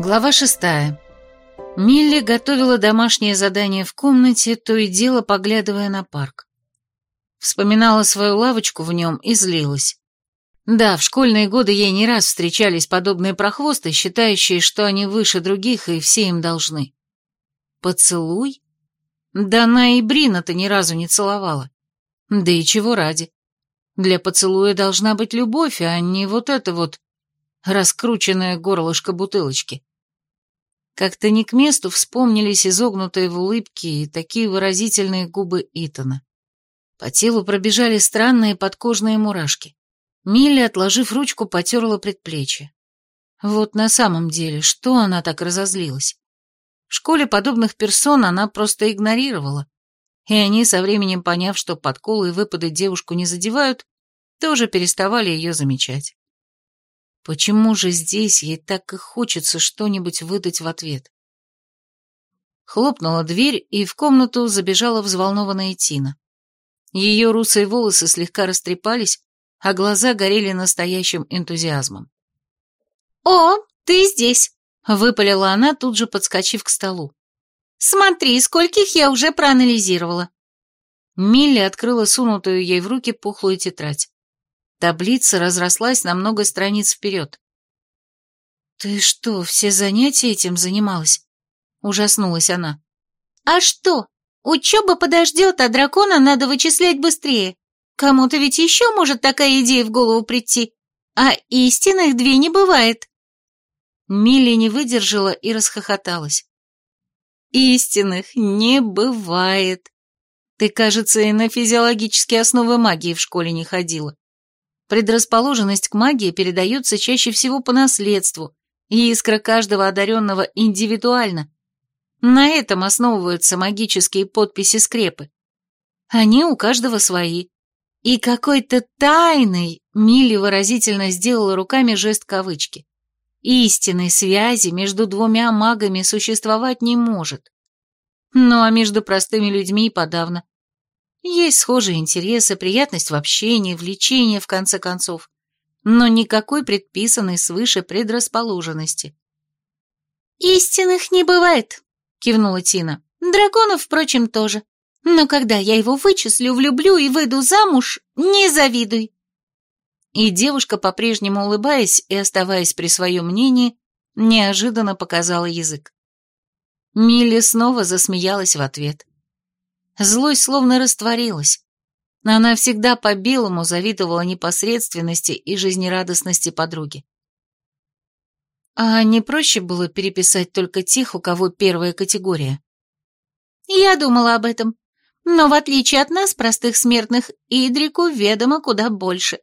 Глава шестая. Милли готовила домашнее задание в комнате, то и дело поглядывая на парк. Вспоминала свою лавочку в нем и злилась. Да, в школьные годы ей не раз встречались подобные прохвосты, считающие, что они выше других и все им должны. Поцелуй? Да она и Брина-то ни разу не целовала. Да и чего ради? Для поцелуя должна быть любовь, а не вот это вот раскрученное горлышко бутылочки. Как-то не к месту вспомнились изогнутые в улыбке и такие выразительные губы Итана. По телу пробежали странные подкожные мурашки. Милли, отложив ручку, потерла предплечье. Вот на самом деле, что она так разозлилась? В школе подобных персон она просто игнорировала, и они, со временем поняв, что подколы и выпады девушку не задевают, тоже переставали ее замечать. Почему же здесь ей так и хочется что-нибудь выдать в ответ? Хлопнула дверь, и в комнату забежала взволнованная Тина. Ее русые волосы слегка растрепались, а глаза горели настоящим энтузиазмом. «О, ты здесь!» — выпалила она, тут же подскочив к столу. «Смотри, скольких я уже проанализировала!» Милли открыла сунутую ей в руки пухлую тетрадь. Таблица разрослась на много страниц вперед. «Ты что, все занятия этим занималась?» — ужаснулась она. «А что? Учеба подождет, а дракона надо вычислять быстрее. Кому-то ведь еще может такая идея в голову прийти. А истинных две не бывает». Милли не выдержала и расхохоталась. «Истинных не бывает. Ты, кажется, и на физиологические основы магии в школе не ходила. Предрасположенность к магии передается чаще всего по наследству, и искра каждого одаренного индивидуальна. На этом основываются магические подписи скрепы. Они у каждого свои. И какой-то тайной Милли выразительно сделала руками жест кавычки. Истинной связи между двумя магами существовать не может. Ну а между простыми людьми подавно. Есть схожие интересы, приятность в общении, влечение, в конце концов, но никакой предписанной свыше предрасположенности. «Истинных не бывает», — кивнула Тина. «Драконов, впрочем, тоже. Но когда я его вычислю, влюблю и выйду замуж, не завидуй». И девушка, по-прежнему улыбаясь и оставаясь при своем мнении, неожиданно показала язык. Милли снова засмеялась в ответ. Злость словно растворилась. Она всегда по-белому завидовала непосредственности и жизнерадостности подруги. А не проще было переписать только тех, у кого первая категория? Я думала об этом. Но в отличие от нас, простых смертных, Идрику ведомо куда больше.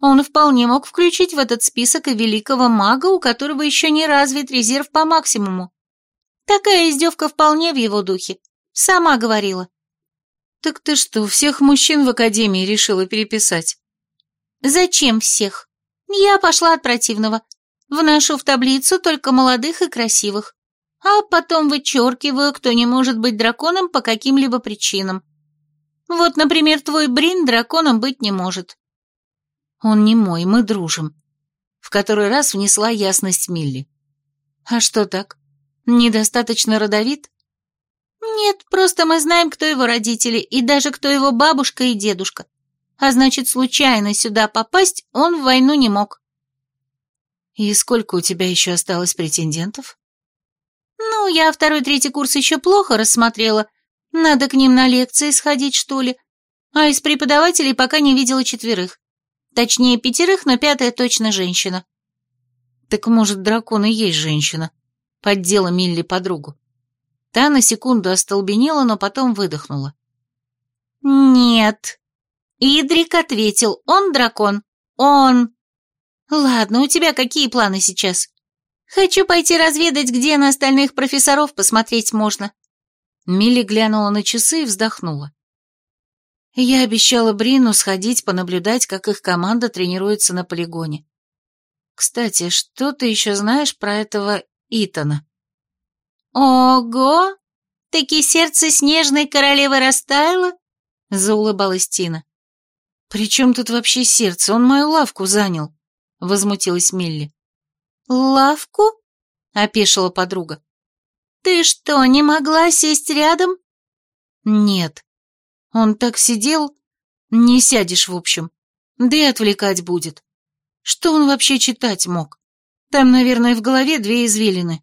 Он вполне мог включить в этот список и великого мага, у которого еще не развит резерв по максимуму. Такая издевка вполне в его духе. Сама говорила. «Так ты что, всех мужчин в академии решила переписать?» «Зачем всех? Я пошла от противного. Вношу в таблицу только молодых и красивых. А потом вычеркиваю, кто не может быть драконом по каким-либо причинам. Вот, например, твой Брин драконом быть не может». «Он не мой, мы дружим», — в который раз внесла ясность Милли. «А что так? Недостаточно родовит?» «Нет, просто мы знаем, кто его родители, и даже кто его бабушка и дедушка. А значит, случайно сюда попасть он в войну не мог». «И сколько у тебя еще осталось претендентов?» «Ну, я второй-третий курс еще плохо рассмотрела. Надо к ним на лекции сходить, что ли. А из преподавателей пока не видела четверых. Точнее, пятерых, но пятая точно женщина». «Так, может, дракон и есть женщина?» — поддела Милли подругу. Та на секунду остолбенела, но потом выдохнула. «Нет». Идрик ответил, он дракон. Он. Ладно, у тебя какие планы сейчас? Хочу пойти разведать, где на остальных профессоров посмотреть можно. Милли глянула на часы и вздохнула. Я обещала Брину сходить понаблюдать, как их команда тренируется на полигоне. Кстати, что ты еще знаешь про этого Итана? «Ого! Таки сердце снежной королевы растаяло?» — заулыбалась Тина. «При чем тут вообще сердце? Он мою лавку занял», — возмутилась Милли. «Лавку? — опешила подруга. «Ты что, не могла сесть рядом?» «Нет. Он так сидел, не сядешь, в общем. Да и отвлекать будет. Что он вообще читать мог? Там, наверное, в голове две извилины».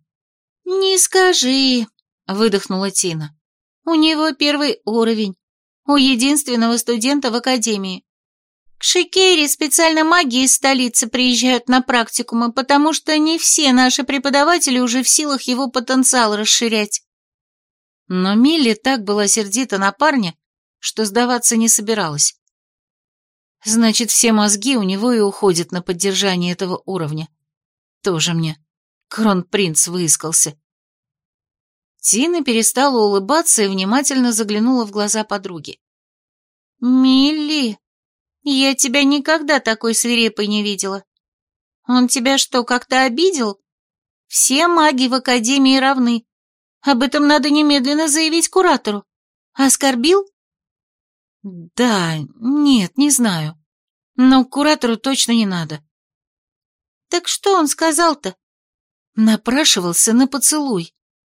«Не скажи», — выдохнула Тина. «У него первый уровень. У единственного студента в академии. К Шикере специально маги из столицы приезжают на практикумы, потому что не все наши преподаватели уже в силах его потенциал расширять. Но Милли так была сердита на парня, что сдаваться не собиралась. Значит, все мозги у него и уходят на поддержание этого уровня. Тоже мне. Кронпринц выискался. Тина перестала улыбаться и внимательно заглянула в глаза подруги. «Милли, я тебя никогда такой свирепой не видела. Он тебя что, как-то обидел? Все маги в Академии равны. Об этом надо немедленно заявить куратору. Оскорбил? Да, нет, не знаю. Но куратору точно не надо. Так что он сказал-то? Напрашивался на поцелуй.